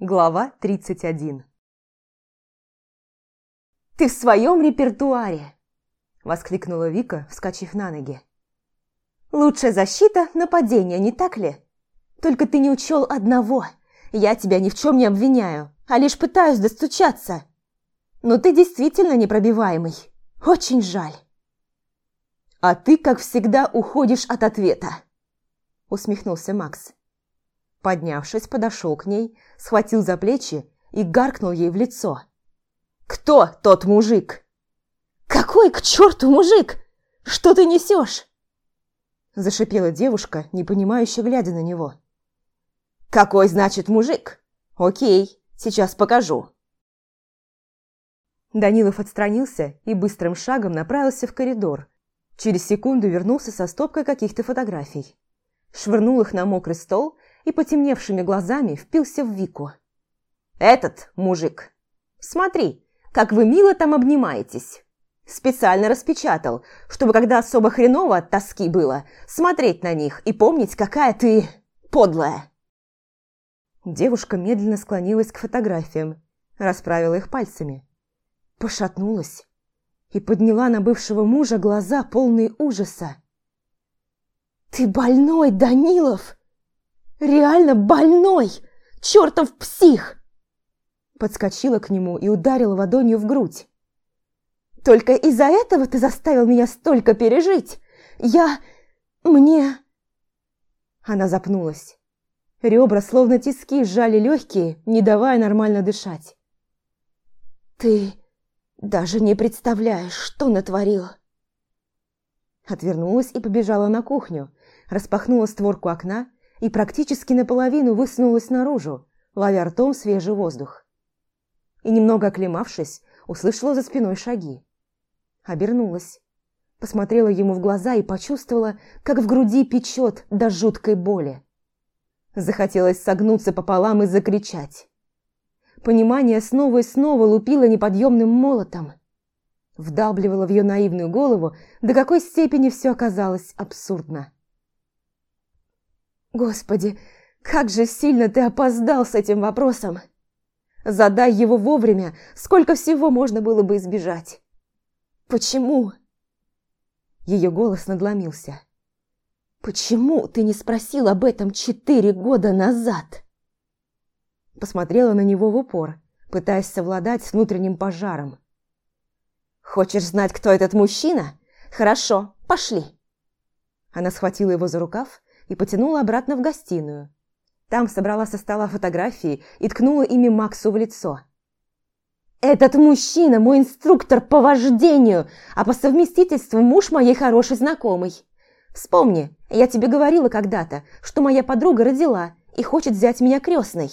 Глава 31 «Ты в своем репертуаре!» – воскликнула Вика, вскочив на ноги. «Лучшая защита – нападение, не так ли? Только ты не учел одного. Я тебя ни в чем не обвиняю, а лишь пытаюсь достучаться. Но ты действительно непробиваемый. Очень жаль». «А ты, как всегда, уходишь от ответа», – усмехнулся Макс. Поднявшись, подошел к ней, схватил за плечи и гаркнул ей в лицо. «Кто тот мужик?» «Какой к черту мужик? Что ты несешь?» Зашипела девушка, не понимающе глядя на него. «Какой, значит, мужик? Окей, сейчас покажу». Данилов отстранился и быстрым шагом направился в коридор. Через секунду вернулся со стопкой каких-то фотографий. Швырнул их на мокрый стол и потемневшими глазами впился в Вику. «Этот мужик! Смотри, как вы мило там обнимаетесь!» Специально распечатал, чтобы когда особо хреново от тоски было, смотреть на них и помнить, какая ты подлая. Девушка медленно склонилась к фотографиям, расправила их пальцами. Пошатнулась и подняла на бывшего мужа глаза, полные ужаса. «Ты больной, Данилов!» Реально больной! Чертов псих!» Подскочила к нему и ударила ладонью в грудь. «Только из-за этого ты заставил меня столько пережить! Я... мне...» Она запнулась. Ребра, словно тиски, сжали легкие, не давая нормально дышать. «Ты даже не представляешь, что натворил!» Отвернулась и побежала на кухню, распахнула створку окна и практически наполовину высунулась наружу, ловя ртом свежий воздух. И немного оклемавшись, услышала за спиной шаги. Обернулась, посмотрела ему в глаза и почувствовала, как в груди печет до жуткой боли. Захотелось согнуться пополам и закричать. Понимание снова и снова лупило неподъемным молотом. Вдалбливало в ее наивную голову, до какой степени все оказалось абсурдно. Господи, как же сильно ты опоздал с этим вопросом. Задай его вовремя, сколько всего можно было бы избежать. Почему? Ее голос надломился. Почему ты не спросил об этом четыре года назад? Посмотрела на него в упор, пытаясь совладать с внутренним пожаром. Хочешь знать, кто этот мужчина? Хорошо, пошли. Она схватила его за рукав и потянула обратно в гостиную. Там собрала со стола фотографии и ткнула ими Максу в лицо. «Этот мужчина мой инструктор по вождению, а по совместительству муж моей хорошей знакомой. Вспомни, я тебе говорила когда-то, что моя подруга родила и хочет взять меня крестной.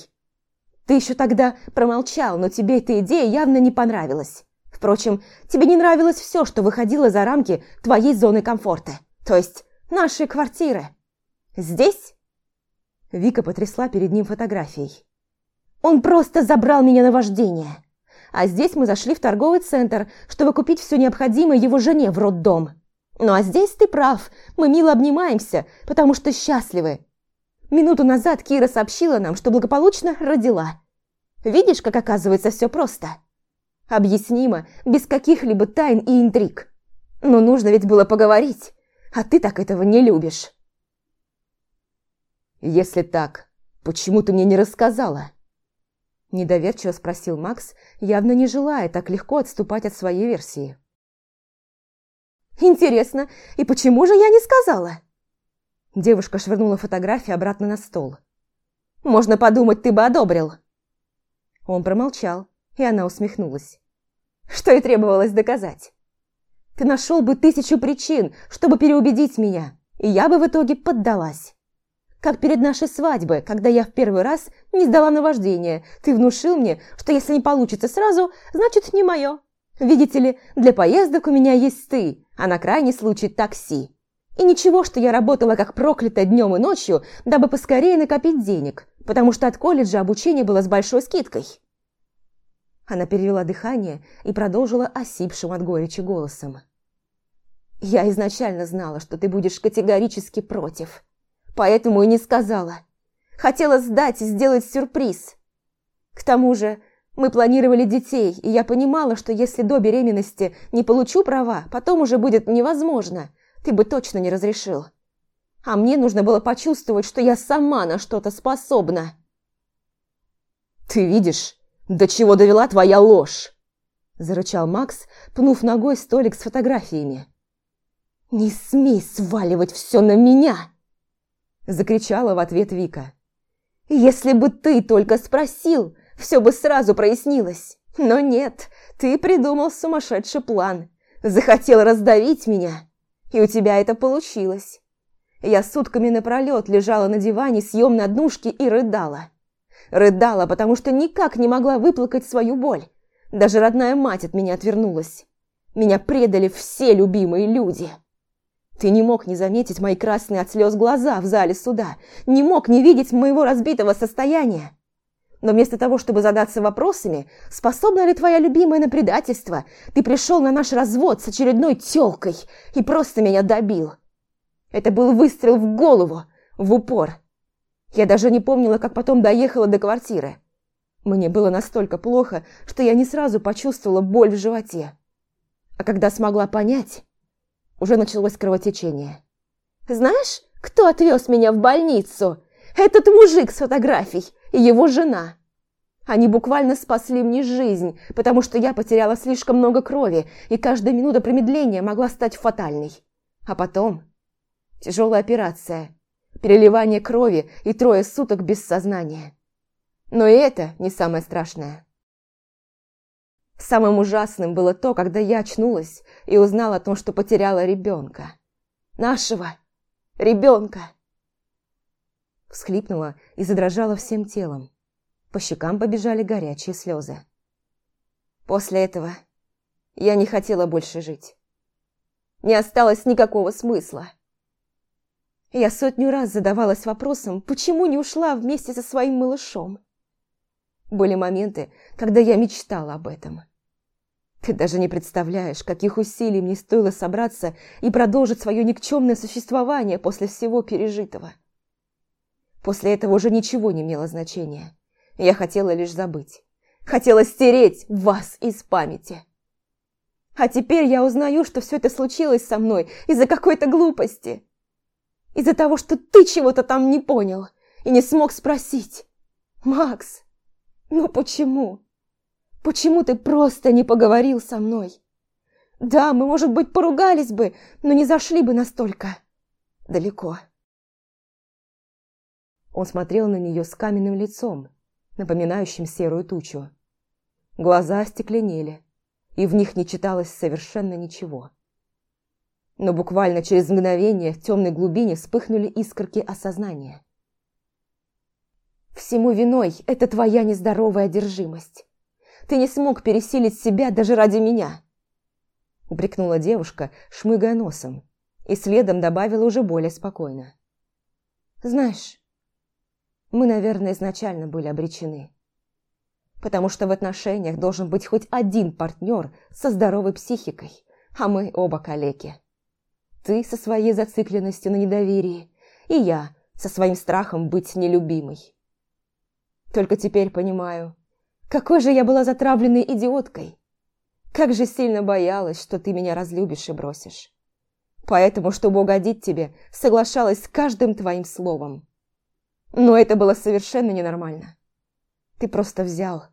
Ты еще тогда промолчал, но тебе эта идея явно не понравилась. Впрочем, тебе не нравилось все, что выходило за рамки твоей зоны комфорта, то есть нашей квартиры. Здесь?» Вика потрясла перед ним фотографией. «Он просто забрал меня на вождение. А здесь мы зашли в торговый центр, чтобы купить все необходимое его жене в роддом. Ну а здесь ты прав, мы мило обнимаемся, потому что счастливы. Минуту назад Кира сообщила нам, что благополучно родила. Видишь, как оказывается все просто? Объяснимо, без каких-либо тайн и интриг. Но нужно ведь было поговорить, а ты так этого не любишь». «Если так, почему ты мне не рассказала?» Недоверчиво спросил Макс, явно не желая так легко отступать от своей версии. «Интересно, и почему же я не сказала?» Девушка швырнула фотографии обратно на стол. «Можно подумать, ты бы одобрил». Он промолчал, и она усмехнулась. «Что и требовалось доказать. Ты нашел бы тысячу причин, чтобы переубедить меня, и я бы в итоге поддалась. Как перед нашей свадьбой, когда я в первый раз не сдала на вождение. Ты внушил мне, что если не получится сразу, значит не мое. Видите ли, для поездок у меня есть ты, а на крайний случай такси. И ничего, что я работала как проклятая днем и ночью, дабы поскорее накопить денег, потому что от колледжа обучение было с большой скидкой. Она перевела дыхание и продолжила осипшим от горечи голосом. «Я изначально знала, что ты будешь категорически против поэтому и не сказала. Хотела сдать и сделать сюрприз. К тому же мы планировали детей, и я понимала, что если до беременности не получу права, потом уже будет невозможно. Ты бы точно не разрешил. А мне нужно было почувствовать, что я сама на что-то способна. «Ты видишь, до чего довела твоя ложь?» Зарычал Макс, пнув ногой столик с фотографиями. «Не смей сваливать все на меня!» Закричала в ответ Вика. «Если бы ты только спросил, все бы сразу прояснилось. Но нет, ты придумал сумасшедший план. Захотел раздавить меня. И у тебя это получилось. Я сутками напролет лежала на диване съемной однушки и рыдала. Рыдала, потому что никак не могла выплакать свою боль. Даже родная мать от меня отвернулась. Меня предали все любимые люди. Ты не мог не заметить мои красные от слез глаза в зале суда, не мог не видеть моего разбитого состояния. Но вместо того, чтобы задаться вопросами, способна ли твоя любимая на предательство, ты пришел на наш развод с очередной тёлкой и просто меня добил. Это был выстрел в голову, в упор. Я даже не помнила, как потом доехала до квартиры. Мне было настолько плохо, что я не сразу почувствовала боль в животе. А когда смогла понять, уже началось кровотечение. «Знаешь, кто отвез меня в больницу? Этот мужик с фотографий и его жена. Они буквально спасли мне жизнь, потому что я потеряла слишком много крови, и каждая минута промедления могла стать фатальной. А потом тяжелая операция, переливание крови и трое суток без сознания. Но и это не самое страшное. Самым ужасным было то, когда я очнулась и узнала о том, что потеряла ребенка. Нашего ребенка. Всхлипнула и задрожала всем телом. По щекам побежали горячие слезы. После этого я не хотела больше жить. Не осталось никакого смысла. Я сотню раз задавалась вопросом, почему не ушла вместе со своим малышом. Были моменты, когда я мечтала об этом. Ты даже не представляешь, каких усилий мне стоило собраться и продолжить свое никчемное существование после всего пережитого. После этого уже ничего не имело значения. Я хотела лишь забыть. Хотела стереть вас из памяти. А теперь я узнаю, что все это случилось со мной из-за какой-то глупости. Из-за того, что ты чего-то там не понял и не смог спросить. Макс, ну почему? Почему ты просто не поговорил со мной? Да, мы, может быть, поругались бы, но не зашли бы настолько далеко. Он смотрел на нее с каменным лицом, напоминающим серую тучу. Глаза остекленели, и в них не читалось совершенно ничего. Но буквально через мгновение в темной глубине вспыхнули искорки осознания. Всему виной это твоя нездоровая одержимость. Ты не смог пересилить себя даже ради меня. Упрекнула девушка, шмыгая носом, и следом добавила уже более спокойно. Знаешь, мы, наверное, изначально были обречены. Потому что в отношениях должен быть хоть один партнер со здоровой психикой, а мы оба калеки. Ты со своей зацикленностью на недоверии, и я со своим страхом быть нелюбимой. Только теперь понимаю, какой же я была затравленной идиоткой. Как же сильно боялась, что ты меня разлюбишь и бросишь. Поэтому, чтобы угодить тебе, соглашалась с каждым твоим словом. Но это было совершенно ненормально. Ты просто взял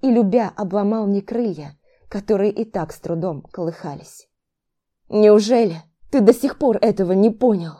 и, любя, обломал мне крылья, которые и так с трудом колыхались. Неужели ты до сих пор этого не понял?